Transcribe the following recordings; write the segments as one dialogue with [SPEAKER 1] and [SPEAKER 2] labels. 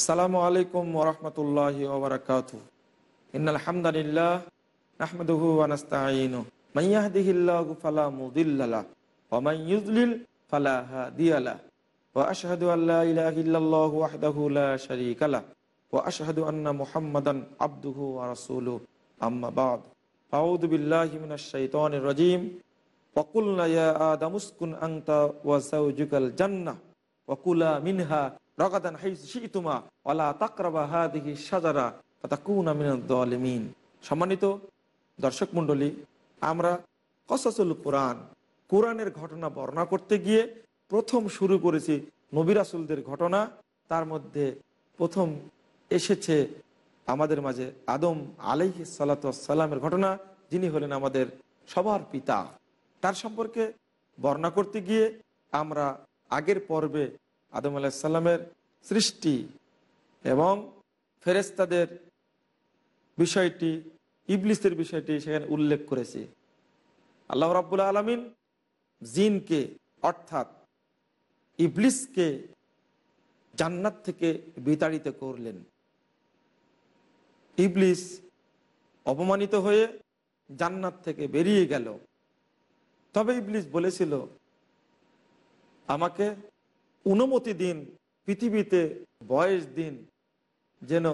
[SPEAKER 1] আসসালামু আলাইকুম ওরহমতুল্লাহ ওবরাকাত ইন্নাল হামদানিল্লাহ নাহমাদুহু ওয়া নাস্তাঈনু মান ইয়াহদিহিল্লাহু ফালা মুদিল্লা লাহ ওয়া মান ইউদ্লিল ফালা হাদিয়া লাহ। ওয়া আশহাদু আন লা ইলাহা ইল্লাল্লাহু ওয়াহদাহু লা শারীকা লাহ। ওয়া আশহাদু আন্না মুহাম্মাদান আবদুহু ওয়া রাসূলুহু। আম্মা বা'দ। আউযু বিল্লাহি মিনাশ শাইতানির রাজীম। ওয়া কুলনা ইয়া আদামু উসকুন আনতা রগাদান মিনাদ সম্মানিত দর্শক মণ্ডলী, আমরা কসাসুল কোরআন, কোরআনের ঘটনা বর্ণনা করতে গিয়ে প্রথম শুরু করেছি নবিরাসুলদের ঘটনা। তার মধ্যে প্রথম এসেছে আমাদের মাঝে আদম আলাইহি সালাতামের ঘটনা। যিনি হলেন আমাদের সবার পিতা। তার সম্পর্কে বর্ণনা করতে গিয়ে আমরা আগের পর্বে আদম আলাহিসাল্লামের সৃষ্টি এবং ফেরেস্তাদের বিষয়টি, ইবলিসের বিষয়টি সেখানে উল্লেখ করেছি। আল্লাহ রাবুল আলমিন জিনকে অর্থাৎ ইবলিসকে জান্নাত থেকে বিতাড়িত করলেন। ইবলিস অপমানিত হয়ে জান্নাত থেকে বেরিয়ে গেল। তবে ইবলিস বলেছিল, আমাকে অনুমতি দিন, পৃথিবীতে বয়স দিন, যেন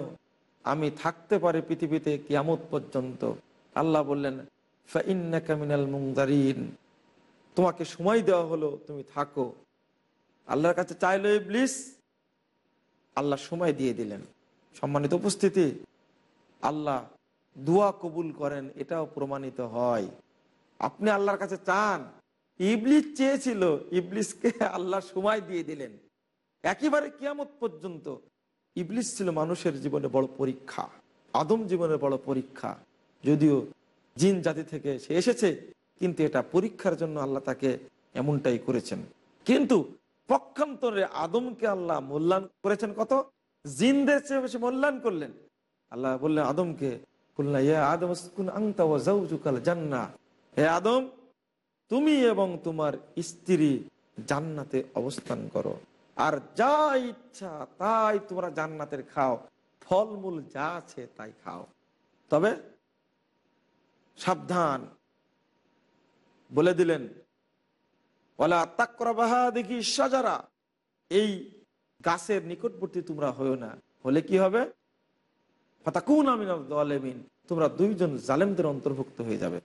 [SPEAKER 1] আমি থাকতে পারি পৃথিবীতে কিয়ামত পর্যন্ত। আল্লাহ বললেন ফাইনাল মুংদারিন তোমাকে সময় দেওয়া হলো, তুমি থাকো। আল্লাহর কাছে চাইলো ইবলিস, আল্লাহ সময় দিয়ে দিলেন। সম্মানিত উপস্থিতি, আল্লাহ দোয়া কবুল করেন, এটাও প্রমাণিত হয়। আপনি আল্লাহর কাছে চান ইবলিস চেয়েছিল ইবলিসকে আল্লাহ সময় দিয়ে দিলেন। একেবারে কিয়ামত পর্যন্ত ইবলিস ছিল মানুষের জীবনে বড় পরীক্ষা, আদম জীবনের বড় পরীক্ষা। যদিও জিন জাতি থেকে সে এসেছে, কিন্তু এটা পরীক্ষার জন্য আল্লাহ তাকে এমনটাই করেছেন। কিন্তু পক্ষান্তরে আদমকে আল্লাহ মূল্যায়ন করেছেন কত? জিনদের চেয়ে বেশি মূল্যায়ন করলেন। আল্লাহ বললেন, আদমকে বললেন আদম জান্না হে আদম তুমি এবং তোমার স্ত্রী জান্নাতে অবস্থান করো। আর যা ইচ্ছা তাই তোমরা জান্নাতের খাও। ফলমূল যা আছে তাই খাও। তবে সাবধান। বলে দিলেন ওলা তাকরাবাহা দেখি সাজারা এই গাছের নিকটবর্তী তোমরা হয়েও না। হলে কি হবে? তোমরা দুইজন জালেমদের অন্তর্ভুক্ত হয়ে যাবে।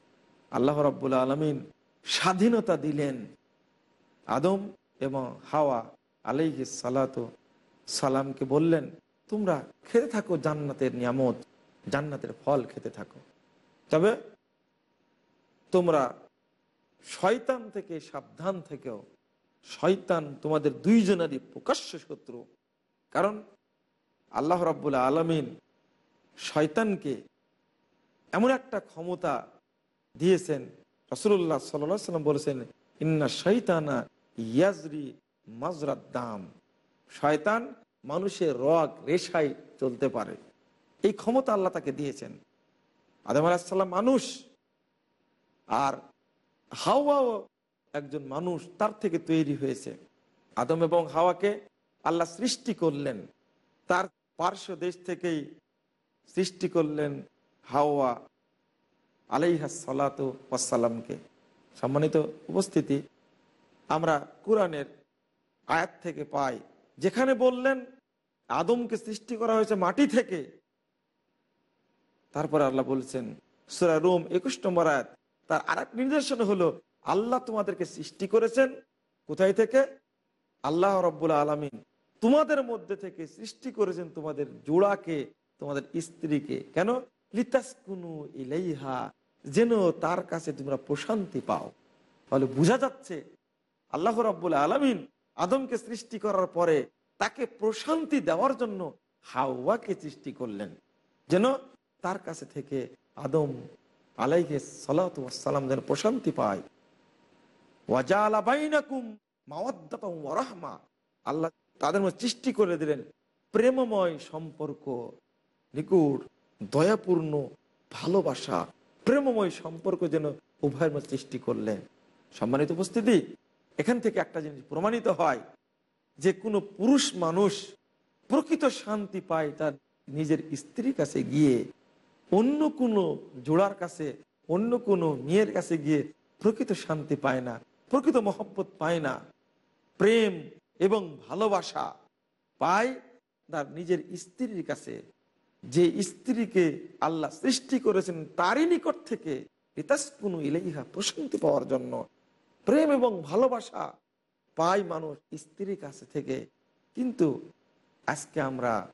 [SPEAKER 1] আল্লাহ রাবুল আলমিন স্বাধীনতা দিলেন আদম এবং হাওয়া আলাইহি সালাত সালামকে বললেন, তোমরা খেতে থাকো জান্নাতের নিয়ামত, জান্নাতের ফল খেতে থাকো। তবে তোমরা শয়তান থেকে সাবধান থেকেও, শয়তান তোমাদের দুইজনেরই প্রকাশ্য শত্রু। কারণ আল্লাহ রাবুল আলমিন শয়তানকে এমন একটা ক্ষমতা দিয়েছেন রসুল্লাহ সাল্লাম বলেছেন, ইন্না শৈতানা ইয়াজরি মাজরাত দাম। শয়তান মানুষের রগ রেশাই চলতে পারে। এই ক্ষমতা আল্লাহ তাকে দিয়েছেন। আদম আলাহিসাল্লাম মানুষ, আর হাওয়াও একজন মানুষ তার থেকে তৈরি হয়েছে। আদম এবং হাওয়াকে আল্লাহ সৃষ্টি করলেন। তার পার্শ্ব দেশ থেকেই সৃষ্টি করলেন হাওয়া আলাইহাসালাতামকে সম্মানিত উপস্থিতি, আমরা কোরআনের আয়াত থেকে পাই, যেখানে বললেন, আদমকে সৃষ্টি করা হয়েছে মাটি থেকে। তারপরে আল্লাহ বলছেন, সুরা রোম একুশ নম্বর আয়াত, তার আর এক নির্দেশন হলো, আল্লাহ তোমাদেরকে সৃষ্টি করেছেন কোথায় থেকে? আল্লাহ রব্বুল আলমিন তোমাদের মধ্যে থেকে সৃষ্টি করেছেন তোমাদের জোড়াকে, তোমাদের স্ত্রীকে। কেন? লিতাসকুনু ইলাইহা যেন তার কাছে তোমরা প্রশান্তি পাও। তাহলে বোঝা যাচ্ছে আল্লাহ রাব্বুল আলমিন আদমকে সৃষ্টি করার পরে তাকে প্রশান্তি দেওয়ার জন্য হাওয়াকে সৃষ্টি করলেন। যেন তার কাছে থেকে আদম আলাইকে সালাম যেন প্রশান্তি পায়। আল্লাহ তাদের মধ্যে সৃষ্টি করে দিলেন প্রেমময় সম্পর্ক নিকুট দয়াপূর্ণ ভালোবাসা। প্রেমময় সম্পর্ক যেন উভয়ের মধ্যে সৃষ্টি করলেন। সম্মানিত উপস্থিতি, এখান থেকে একটা জিনিস প্রমাণিত হয় যে কোনো পুরুষ মানুষ প্রকৃত শান্তি পায় তার নিজের স্ত্রীর কাছে গিয়ে, অন্য কোনো জোড়ার কাছে, অন্য কোনো মেয়ের কাছে গিয়ে প্রকৃত শান্তি পায় না, প্রকৃত মহব্বত পায় না, প্রেম এবং ভালোবাসা পায় তার নিজের স্ত্রীর কাছে। যে স্ত্রীকে আল্লাহ সৃষ্টি করেছেন তারই নিকট থেকে ইতাসকুনু ইলাইহা প্রশান্তি পাওয়ার জন্য। প্রেম এবং ভালোবাসা পায় মানুষ স্ত্রীর কাছে থেকে। কিন্তু আজকে আমরা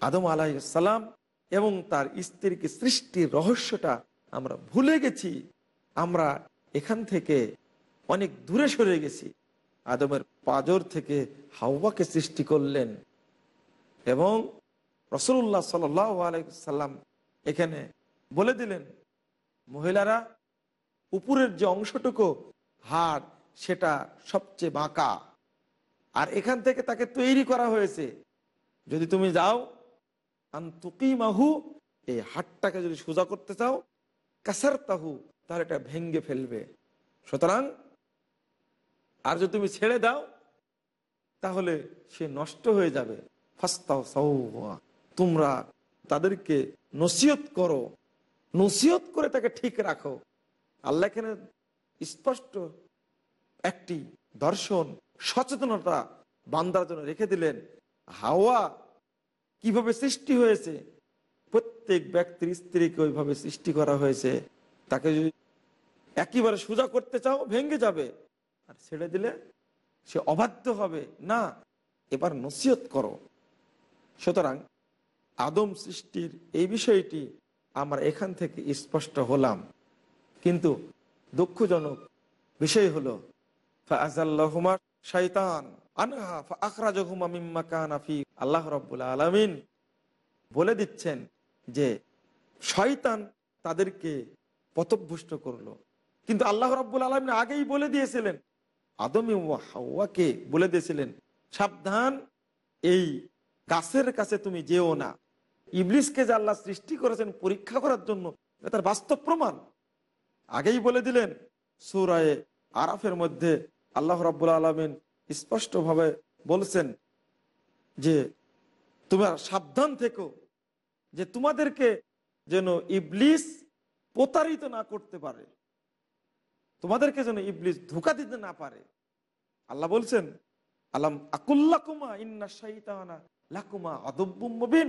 [SPEAKER 1] আদম আলাইসাল্লাম এবং তার স্ত্রীকে সৃষ্টির রহস্যটা আমরা ভুলে গেছি। আমরা এখান থেকে অনেক দূরে সরে গেছি। আদমের পাজর থেকে হাওয়াকে সৃষ্টি করলেন এবং রসুল্লাহ সাল্লাম এখানে বলে দিলেন, মহিলারা, উপরের যে অংশটুকু হাড়, সেটা সবচেয়ে বাঁকা। আর এখান থেকে তাকে তৈরি করা হয়েছে। যদি তুমি যাও আন্তুকি মাহু এই হাটটাকে যদি সোজা করতে চাও কাসার তাহু তাহলে এটা ভেঙ্গে ফেলবে। সুতরাং, আর যদি তুমি ছেড়ে দাও, তাহলে সে নষ্ট হয়ে যাবে। ফাস্তাও সাউয়া তোমরা তাদেরকে নসিহত করো, নসিহত করে তাকে ঠিক রাখো। আল্লাহ এখানে স্পষ্ট একটি দর্শন, সচেতনতা বান্দার জন্য রেখে দিলেন। হাওয়া কীভাবে সৃষ্টি হয়েছে? প্রত্যেক ব্যক্তির স্ত্রীকে ওইভাবে সৃষ্টি করা হয়েছে। তাকে যদি একেবারে সোজা করতে চাও, ভেঙে যাবে। আর ছেড়ে দিলে সে অবাধ্য হবে। না, এবার নসিহত করো। সুতরাং আদম সৃষ্টির এই বিষয়টি আমরা এখান থেকে স্পষ্ট হলাম। কিন্তু দুঃখজনক বিষয় হলো শৈতান আল্লাহ রব্বুল্লা আলমিন বলে দিচ্ছেন যে শয়তান তাদেরকে পথভুষ্ট করল। কিন্তু আল্লাহ রব্বুল আলমিন আগেই বলে দিয়েছিলেন, আদমি হাওয়াকে বলে দিয়েছিলেন, সাবধান, এই গাছের কাছে তুমি যেও না। ইবলিসকে যে আল্লাহ সৃষ্টি করেছেন পরীক্ষা করার জন্য তার বাস্তব প্রমাণ। আগেই বলে দিলেন, সুরায়ে আরাফের মধ্যে আল্লাহ রাবুল আলমিন স্পষ্টভাবে বলছেন যে, তোমার সাবধান থেকো যে তোমাদেরকে যেন ইবলিস প্রতারিত না করতে পারে। তোমাদেরকে যেন ইবলিস ধোকা দিতে না পারে। আল্লাহ বলছেন, আলাম আকুল্লাকুমা ইন্না শাইতানা লাকুমা অদব্যবিন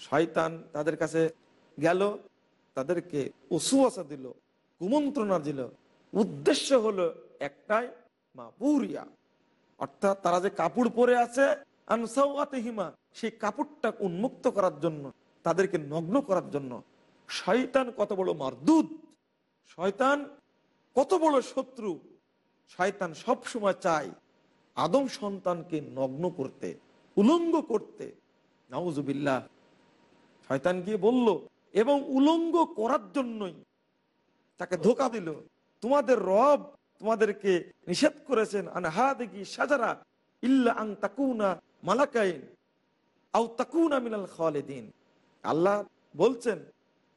[SPEAKER 1] শয়তান তাদের কাছে গেল, তাদেরকে ওসুয়াশা দিল, কুমন্ত্রণা দিল। উদ্দেশ্য হলো একটাই মা পুরিয়া অর্থাৎ তারা যে কাপড় পরে আছে আনসাউআতিহিমা সেই কাপড়টা উন্মুক্ত করার জন্য, তাদেরকে নগ্ন করার জন্য। শয়তান কত বড় মারদুদ শয়তান কত বড় শত্রু। শয়তান সব সময় চায় আদম সন্তানকে নগ্ন করতে, উলঙ্গ করতে। নাউজুবিল্লাহ শয়তান গিয়ে বলল, এবং উলঙ্গ করার জন্যই তাকে ধোকা দিল। তোমাদের রব তোমাদেরকে নিষেধ করেছেন আনহা দেখি সাজারা ইল্লা আং তাকুনা মালাকাইন আউ তাকুনা মিনাল খালেদিন। আল্লাহ বলছেন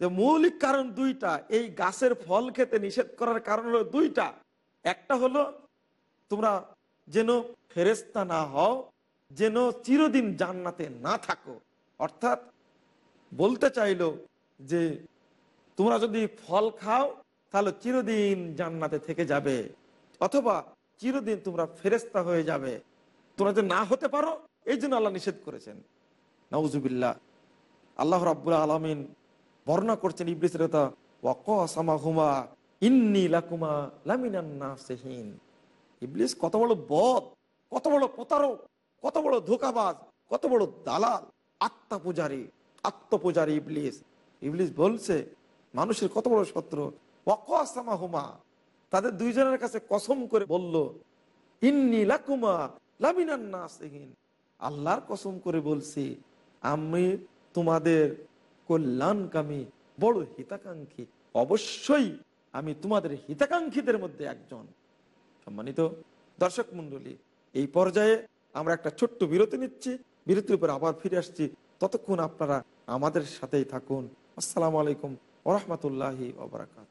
[SPEAKER 1] যে, মৌলিক কারণ দুইটা, এই গাছের ফল খেতে নিষেধ করার কারণ হলো দুইটা। একটা হলো, তোমরা যেন ফেরেস্তা না হও, যেন চিরদিন জান্নাতে না থাকো। অর্থাৎ বলতে চাইলো যে, তোমরা যদি ফল খাও, তাহলে চিরদিন জান্নাতে থেকে যাবে। অথবা চিরদিন তোমরা ফেরেস্তা হয়ে যাবে। তোমরা যদি না হতে পারো, এই জন্য আল্লাহ নিষেধ করেছেন। নওজুবিল্লা আল্লাহ রাব্বুল আলমিন বর্ণনা করছেন ইবলিসের কথা ওয়াকুমা ইন্নি লাকুমা লামিনান্নাসহীন ইবলিস কত বড় বদ, কত বড় প্রতারক, কত বড় ধোকাবাজ, কত বড় দালাল, আত্মা পূজারী। আত্মপূজারী ইবলিস। ইবলিস বলছে, মানুষের কত বড় শত্রু? ওয়াকুমা হুমা তাদের দুইজনের কাছে কসম করে বলল, ইন্নি লাকুমা লামিনান্নাসহীন আল্লাহর কসম করে বলছি, আমি তোমাদের কল্যাণকামী, বড় হিতাকাঙ্ক্ষী। অবশ্যই আমি তোমাদের হিতাকাঙ্ক্ষীদের মধ্যে একজন। সম্মানিত দর্শক মন্ডলী এই পর্যায়ে আমরা একটা ছোট্ট বিরতি নিচ্ছি। বিরতির উপর আবার ফিরে আসছি ততক্ষণ আপনারা আমাদের সাথেই থাকুন। আসসালামু আলাইকুম ওরহমতুল্লাহি ওবরাকাত।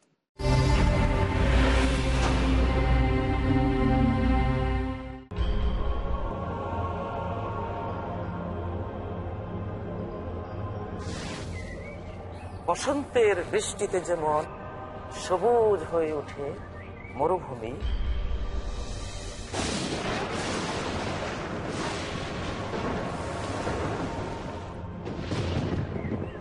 [SPEAKER 2] বসন্তের বৃষ্টিতে যেমন সবুজ হয়ে ওঠে মরুভূমি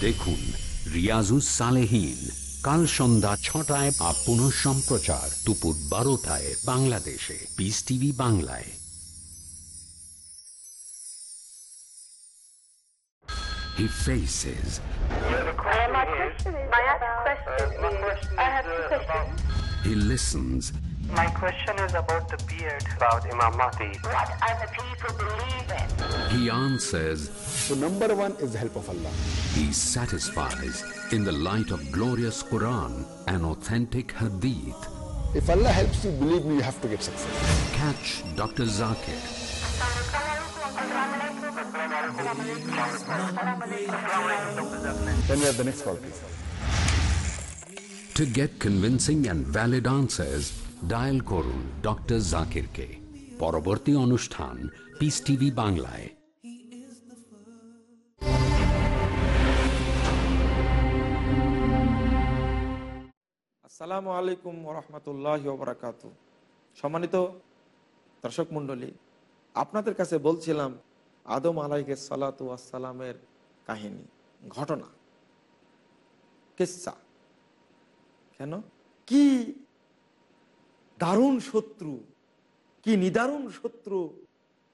[SPEAKER 3] দেখুন রিয়াজুস সালেহীন কাল সন্ধ্যা ছটায় বা পুনঃ সম্প্রচার দুপুর বারোটায় বাংলাদেশে পিস টিভি বাংলায় He faces,
[SPEAKER 4] My question is my question is I have two questions.
[SPEAKER 3] he listens,
[SPEAKER 5] My question is about the beard. About Imam Mahdi.
[SPEAKER 4] What are the people believing?
[SPEAKER 3] he answers,
[SPEAKER 6] So number one is the help of Allah.
[SPEAKER 3] he satisfies in the light of glorious Quran and authentic Hadith.
[SPEAKER 6] If Allah helps you, believe me, you have to get success.
[SPEAKER 3] Catch Dr. Zakir
[SPEAKER 6] Then we have the next call, please.
[SPEAKER 3] To get convincing and valid answers, dial করুন doctor জাকিরকে। পরবর্তী অনুষ্ঠান piece TV বাংলায়।
[SPEAKER 1] আসসালামু আলাইকুম রহমতুল্লাহ ওবরাকাত। সম্মানিত দর্শক মণ্ডলী, আপনাদের কাছে বলছিলাম আদম আলাইকে সালাতু আসসালামের কাহিনী, ঘটনা কিসা কেন? কি দারুণ শত্রু। কি নিদারুণ শত্রু।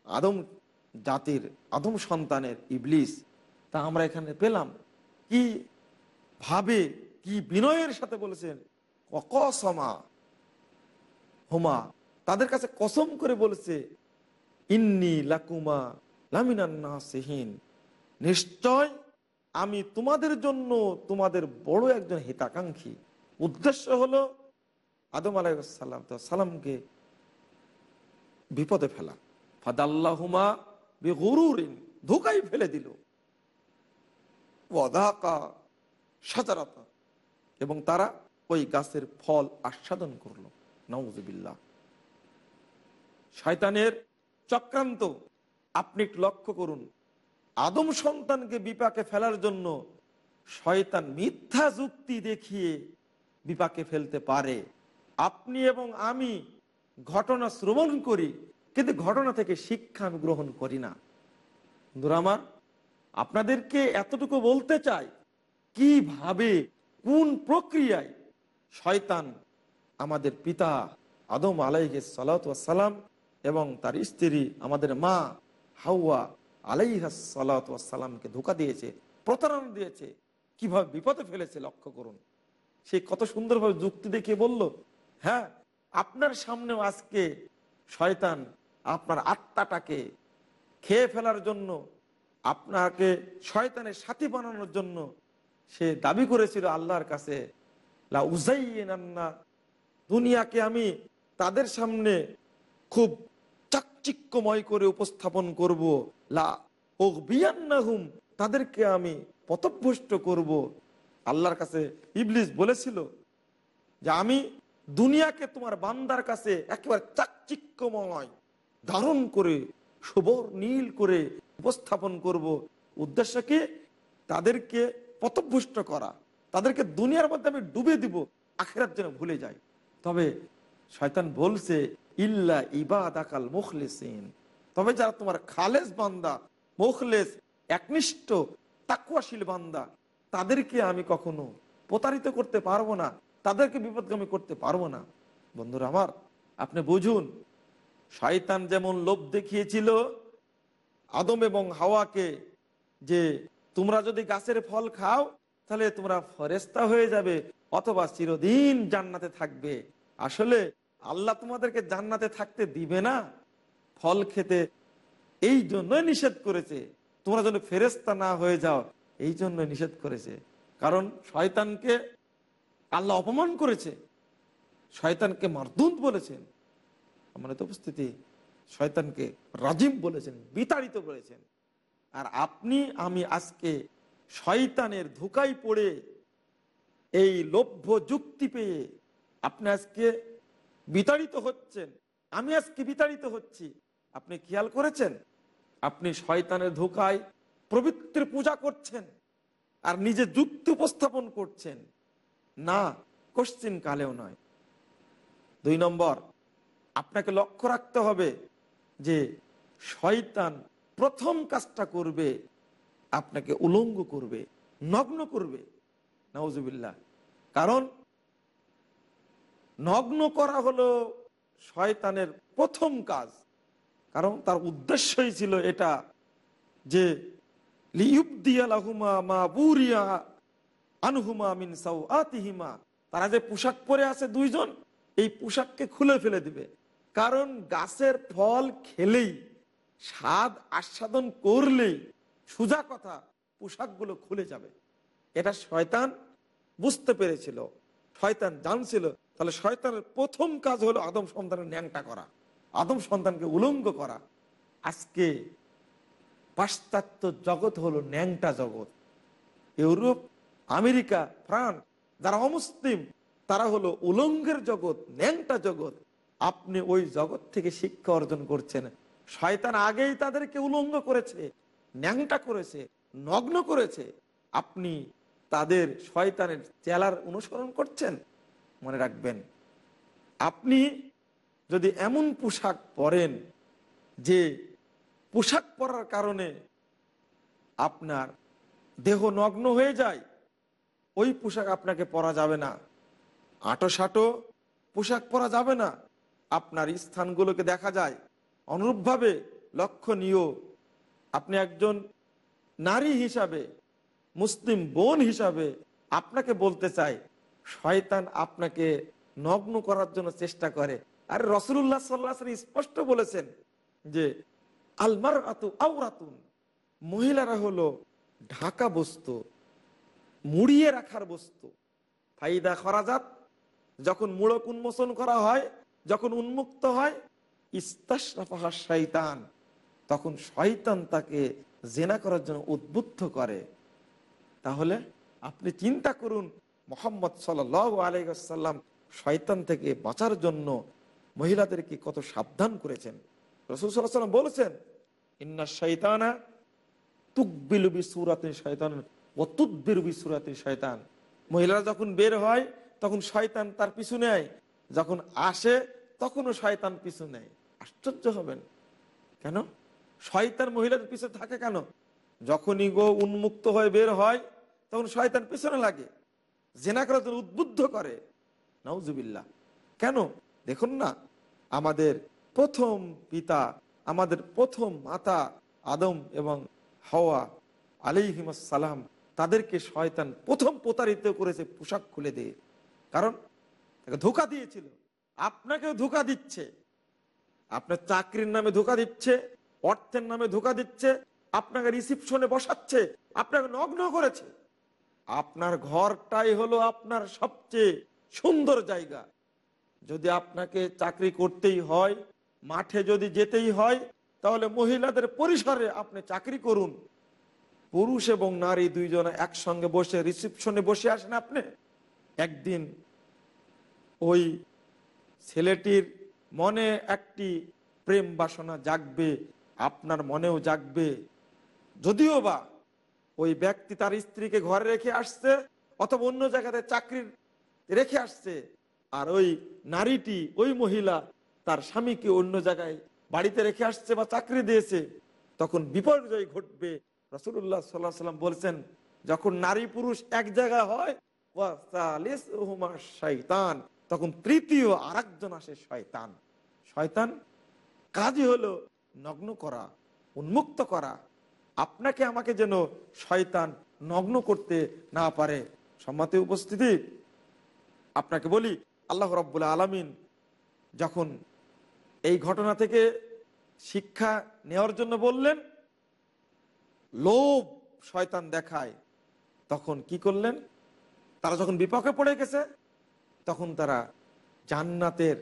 [SPEAKER 1] আদম জাতির, আদম সন্তানের ইবলিস, তা আমরা এখানে পেলাম। কি ভাবে, কি বিনয়ের সাথে বলেছেন, অকসমা হোমা। তাদের কাছে কসম করে বলেছে, ইন্নি লাকুমা লামিনান্না সেহীন নিশ্চয় আমি তোমাদের জন্য তোমাদের বড় একজন হিতাকাঙ্ক্ষী। উদ্দেশ্য হলো আদম আলাইসাল্লাম তো সালামকে বিপদে ফেলা। ফাদাল্লাহুমা বেগুরুরিন ধোকাই ফেলে দিল। এবং তারা ওই গাছের ফল আস্বাদন করল। নওয়াজবিল্লাহ শয়তানের চক্রান্ত। আপনি একটু লক্ষ্য করুন। আদম সন্তানকে বিপাকে ফেলার জন্য শয়তান মিথ্যা যুক্তি দেখিয়ে বিপাকে ফেলতে পারে। আপনি এবং আমি ঘটনা শ্রবণ করি, কিন্তু ঘটনা থেকে শিক্ষা আমি গ্রহণ করি না। আমার, আপনাদেরকে এতটুকু বলতে চাই, কীভাবে, কোন প্রক্রিয়ায় শয়তান আমাদের পিতা আদম আলাইহে সালাম এবং তার স্ত্রী, আমাদের মা হাওয়া আলাইহা সালাতামকে ধোকা দিয়েছে, প্রতারণা দিয়েছে, কীভাবে বিপদে ফেলেছে লক্ষ্য করুন। সে কত সুন্দরভাবে যুক্তি দেখিয়ে বলল হ্যাঁ আপনার সামনেও আজকে শয়তান আপনার আত্মাটাকে খেয়ে ফেলার জন্য, আপনাকে শয়তানের সাথী বানানোর জন্য সে দাবি করেছিল আল্লাহর কাছে, লা দুনিয়াকে আমি তাদের সামনে খুব চাকচিক্যময় করে উপস্থাপন করব, লা বিয়ান্নাহুম তাদেরকে আমি পথভ্রষ্ট করব। আল্লাহর কাছে ইবলিস বলেছিল যে, আমি দুনিয়াকে তোমার বান্দার কাছে একেবারে চাকচিক্যময়, ধারণ করে, সবর নীল করে উপস্থাপন করব। উদ্দেশ্য কি? তাদেরকে পথভ্রষ্ট করা। তাদেরকে দুনিয়ার মধ্যে আমি ডুবে দিব আখেরার যেন ভুলে যায়। তবে শয়তান বলছে, ইল্লা ইবাদ আকাল মুখলেসিন। তবে যারা তোমার খালেস বান্দা, মুখলেস, একনিষ্ঠ, তাকুয়াশীল বান্দা, তাদেরকে আমি কখনো প্রতারিত করতে পারব না। তাদেরকে বিপদগামী করতে পারব না। বন্ধুরা আমার, আপনি বুঝুন, শয়তান যেমন লোভ দেখিয়েছিল, আদম এবং হাওয়াকে যে তোমরা যদি গাছের ফল খাও, তাহলে তোমরা ফরেস্তা হয়ে যাবে অথবা চিরদিন জান্নাতে থাকবে। আসলে আল্লাহ তোমাদেরকে জান্নাতে থাকতে দিবে না, ফল খেতে। এই জন্যই নিষেধ করেছে, তোমরা যেন ফেরেস্তা না হয়ে যাও, এই জন্য নিষেধ করেছে। কারণ শয়তানকে আল্লাহ অপমান করেছে। শয়তানকে মারদুদ বলেছেন। আমাদের উপস্থিতি। শয়তানকে রাজিম বলেছেন, বিতাড়িত বলেছেন। আর আপনি, আমি আজকে শয়তানের ধোকায় পড়ে এই লভ্য যুক্তি পেয়ে আপনি আজকে বিতাড়িত হচ্ছেন। আমি আজকে বিতাড়িত হচ্ছি। আপনি খেয়াল করেছেন? আপনি শয়তানের ধোকায় প্রবৃত্তির পূজা করছেন আর নিজে যুক্তি উপস্থাপন করছেন। না, কোশ্চিন কালেও নয়। দুই নম্বর, আপনাকে লক্ষ্য রাখতে হবে যে শয়তান প্রথম কাজটা করবে, আপনাকে উলঙ্গ করবে, নগ্ন করবে। নওজুবিল্লাহ কারণ নগ্ন করা হলো শয়তানের প্রথম কাজ। কারণ তার উদ্দেশ্যই ছিল এটা যে আনহুমা মিন সাউ আতিহিমা তারা যে পোশাক পরে আছে দুইজন, এই পোশাককে খুলে ফেলে দিবে। কারণ গাছের ফল খেলেই, স্বাদ আস্বাদন করলেই সুজা কথা, পোশাকগুলো খুলে যাবে। এটা শয়তান বুঝতে পেরেছিল। শয়তান জানছিল, তাহলে শয়তানের প্রথম কাজ হলো আদম সন্তানের ন্যাংটা করা, আদম সন্তানকে উলঙ্গ করা। আজকে পাশ্চাত্য জগৎ হলো ন্যাংটা জগৎ। ইউরোপ আমেরিকা, ফ্রান্স, যারা অমুসলিম, তারা হলো উলঙ্গের জগৎ, ন্যাংটা জগৎ। আপনি ওই জগৎ থেকে শিক্ষা অর্জন করছেন। শয়তান আগেই তাদেরকে উলঙ্গ করেছে, ন্যাংটা করেছে, নগ্ন করেছে। আপনি তাদের শয়তানের চেলার অনুসরণ করছেন? মনে রাখবেন। আপনি যদি এমন পোশাক পরেন, যে পোশাক পরার কারণে আপনার দেহ নগ্ন হয়ে যায় ওই পোশাক আপনাকে পরা যাবে না। আটো সাটো পোশাক পরা যাবে না। আপনার স্থানগুলোকে দেখা যায়। অনুরূপভাবে লক্ষণীয়। আপনি একজন নারী হিসাবে, মুসলিম বোন হিসাবে আপনাকে বলতে চাই শয়তান আপনাকে নগ্ন করার জন্য চেষ্টা করে। আর রসুল্লাহ সাল্লাহ স্পষ্ট বলেছেন যে আলমার আতু আউরাতুন মহিলারা হলো ঢাকা বস্তু। মুড়িয়ে রাখার বস্তু। ফাইদা খরাজাত, যখন মূলক উন্মোচন করা হয়, যখন উন্মুক্ত হয় ইস্তাসরাফাহা শয়তান তখন শয়তান তাকে জেনা করার জন্য উদ্বুদ্ধ করে। তাহলে আপনি চিন্তা করুন, মোহাম্মদ সাল আলাইসাল্লাম শয়তান থেকে বাঁচার জন্য মহিলাদেরকে কত সাবধান করেছেন। রসুল সাল্লাহ সাল্লাম বলেছেন ইন্না শৈতানা তুকবিলুবি সুরাতে শয়তান ও তুদ্বিরুবি শয়তান। মহিলারা যখন বের হয়, তখন শয়তান তার পিছু নেয়। যখন আসে, তখনও শয়তান পিছু নেয়। আশ্চর্য হবেন। কেন? শয়তান মহিলাদের পিছু থাকে কেন? যখনই গো উন্মুক্ত হয়ে বের হয়, তখন শয়তান পিছনে লাগে। জেনা করার জন্য উদ্বুদ্ধ করে। নাউজুবিল্লাহ। কেন? দেখুন না, আমাদের প্রথম পিতা, আমাদের প্রথম মাতা আদম এবং হাওয়া আলিহিমাসালাম তাদেরকে শয়তান প্রথম প্রতারিত করেছে পোশাক খুলে দিয়ে। কারণ তাকে ধোকা দিয়েছিল। আপনাকেও ধোকা দিচ্ছে। আপনার চাকরির নামে ধোকা দিচ্ছে, অর্থের নামে ধোকা দিচ্ছে, আপনাকে রিসিপশনে বসাচ্ছে, আপনাকে নগ্ন করেছে। আপনার ঘরটাই হলো আপনার সবচেয়ে সুন্দর জায়গা। যদি আপনাকে চাকরি করতেই হয়, মাঠে যদি যেতেই হয়, তাহলে মহিলাদের পরিসরে আপনি চাকরি করুন। পুরুষ এবং নারী দুইজন একসঙ্গে বসে রিসিপশনে বসে আসেন আপনি? একদিন ওই ছেলেটির মনে একটি প্রেম বাসনা জাগবে, আপনার মনেও জাগবে। যদিও বা ওই ব্যক্তি তার স্ত্রীকে ঘরে রেখে আসছে অথবা অন্য জায়গাতে চাকরির রেখে আসছে, আর ওই নারীটি, ওই মহিলা তার স্বামীকে অন্য জায়গায় বাড়িতে রেখে আসছে বা চাকরি দিয়েছে, তখন বিপর্যয় ঘটবে। রসুল্লাহ সাল্লাহ সাল্লাম বলছেন, যখন নারী পুরুষ এক জায়গায় হয় শয়তান, তখন তৃতীয় আর আসে শয়তান। শয়তান কাজই হলো নগ্ন করা, উন্মুক্ত করা। আপনাকে আমাকে যেন শয়তান নগ্ন করতে না পারে। সম্মতি উপস্থিতি, আপনাকে বলি, আল্লাহ রব্বুল আলমিন যখন এই ঘটনা থেকে শিক্ষা নেওয়ার জন্য বললেন লোভ শয়তান দেখায়, তখন কি করলেন? তারা যখন বিপক্ষে পড়ে গেছে, তখন তারা জান্নাতের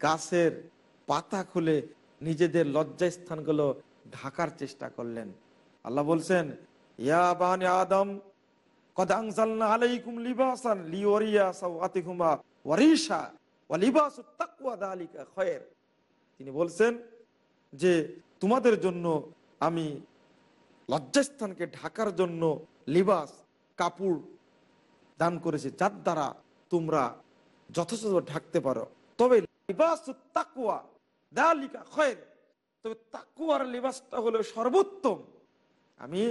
[SPEAKER 1] গাছের পাতা খুলে নিজেদের লজ্জাস্থানগুলো ঢাকার চেষ্টা করলেন। আল্লাহ বলছেন আদম তিনি বলছেন যে, তোমাদের জন্য আমি লজ্জাস্থানকে ঢাকার জন্য লিবাস, কাপড় দান করেছে, যার দ্বারা তোমরা যথেষ্ট ঢাকতে পারো। তবে লিবাসু তাকওয়া, দালিকা খয়ের। তবে তাকুয়ার লিবাসটা হলো সর্বোত্তম। আমি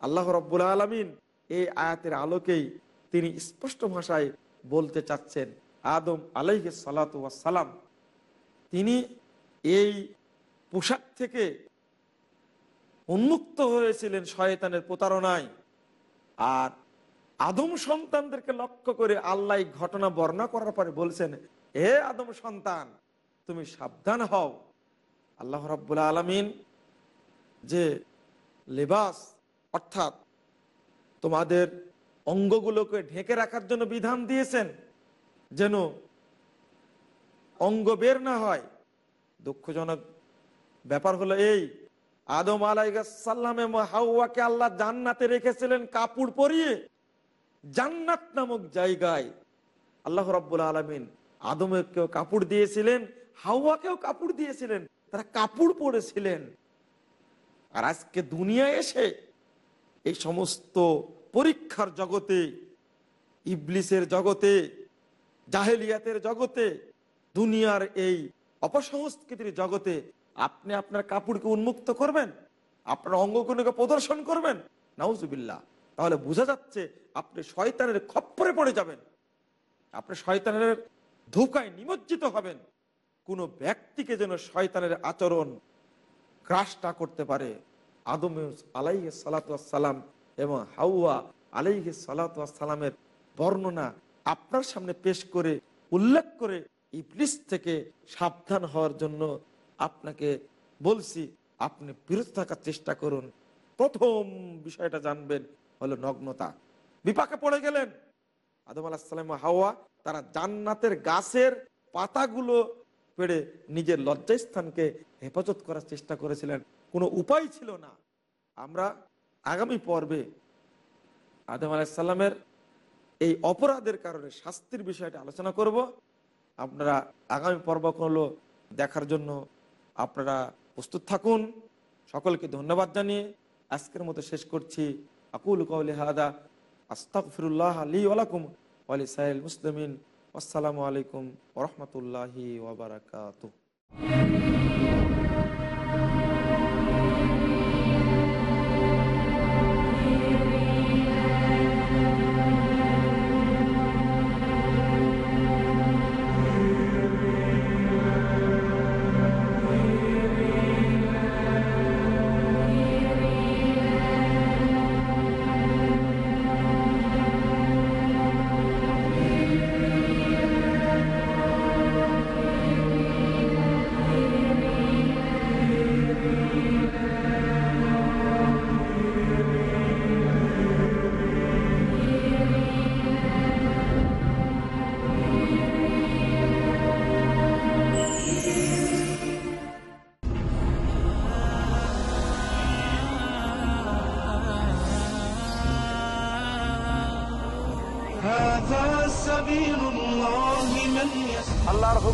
[SPEAKER 1] আল্লাহ রব্বুল আলমিন এই আয়াতের আলোকেই তিনি স্পষ্ট ভাষায় বলতে চাচ্ছেন, আদম আলাইহে সালাম। তিনি এই পোশাক থেকে উন্মুক্ত হয়েছিলেন শয়তানের প্রতারণায়। আর আদম সন্তানদেরকে লক্ষ্য করে আল্লাহ ঘটনা বর্ণনা করার পরে বলছেন, হে আদম সন্তান, তুমি সাবধান হও। আল্লাহ রাব্বুল আলমিন যে লেবাস, অর্থাৎ তোমাদের অঙ্গগুলোকে ঢেকে রাখার জন্য বিধান দিয়েছেন, যেন অঙ্গ বের না হয়। দুঃখজনক ব্যাপার হলো এই আদম আলাইসাল্লামে হাওয়াকে আল্লাহ জান্নাতে রেখেছিলেন কাপড় পরিয়ে। জান্নাত নামক জায়গায়। আল্লাহ রাব্বুল আলমিন আদমকেও কাপড় দিয়েছিলেন, হাওয়াকেও কাপড় দিয়েছিলেন, তারা কাপড় পরেছিলেন। আর আজকে দুনিয়া এসে এই সমস্ত পরীক্ষার জগতে, ইবলিসের জগতে, জাহেলিয়াতের জগতে, দুনিয়ার এই অপসংস্কৃতির জগতে আপনি আপনার কাপড়কে উন্মুক্ত করবেন, আপনার অঙ্গগুলোকে প্রদর্শন করবেন। নাউজুবিল্লাহ। তাহলে বোঝা যাচ্ছে আপনি শয়তানের খপ্পরে পড়ে যাবেন। আপনি শয়তানের ধোকায় নিমজ্জিত হবেন। কোনো ব্যক্তিকে যেন শয়তানের আচরণ গ্রাস করতে পারে। আদম আলাইহ সালাতাম এবং হাউয়া আলাইহ সালাতামের বর্ণনা আপনার সামনে পেশ করে, উল্লেখ করে ইবলিস থেকে সাবধান হওয়ার জন্য আপনাকে বলছি, আপনি বিরত থাকার চেষ্টা করুন। প্রথম বিষয়টা জানবেন হলো নগ্নতা। বিপাকে পড়ে গেলেন। আদম আলাহিসাল্লাম হাওয়া তারা জান্নাতের গাছের পাতাগুলো পেড়ে নিজের লজ্জাস্থানকে হেফাজত করার চেষ্টা করেছিলেন। কোনো উপায় ছিল না। আমরা আগামী পর্বে আদম আলাইসাল্লামের এই অপরাধের কারণে শাস্তির বিষয়টা আলোচনা করব। আপনারা আগামী পর্বগুলো দেখার জন্য আপনারা প্রস্তুত থাকুন। সকলকে ধন্যবাদ জানিয়ে আজকের মতো শেষ করছি। আকুল কৌলি হাদা আস্তাকফিরুল্লাহ আলী আলাকুম আলি সাহেল মুসলিমিন। আসসালামু আলাইকুম ওরহমতুল্লাহি ওবরাকাতু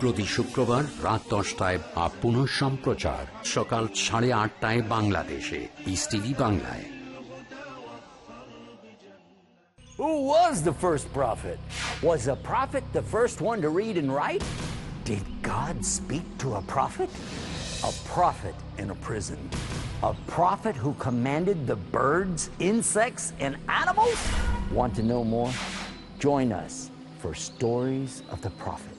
[SPEAKER 3] প্রতি শুক্রবার রাত দশটায় বা পুনঃ সম্প্রচার সকাল সাড়ে আটটায় বাংলাদেশে পিস টিভি বাংলায়
[SPEAKER 7] Who was the first prophet? Was a prophet the first one to read and write? Did God speak to a prophet? A prophet in a prison. A prophet who commanded the birds, insects, and animals? Want to know more? Join us for Stories of the Prophet.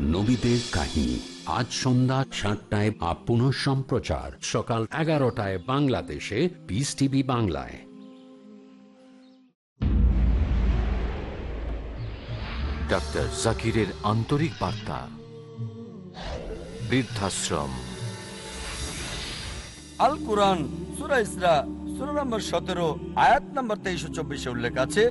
[SPEAKER 3] নবীদের কাহিনী। আজ সন্ধ্যা সাতটায় বা পুনঃ সম্প্রচার। সকাল এগারোটায় বাংলাদেশে পিস টিভি বাংলায়।
[SPEAKER 8] ডাক্তার জাকিরের আন্তরিক বার্তা। বৃদ্ধাশ্রম।
[SPEAKER 9] আল কোরআন সুরা ইসরা সুরা নম্বর সতেরো আয়াত নম্বর তেইশো চব্বিশে উল্লেখ আছে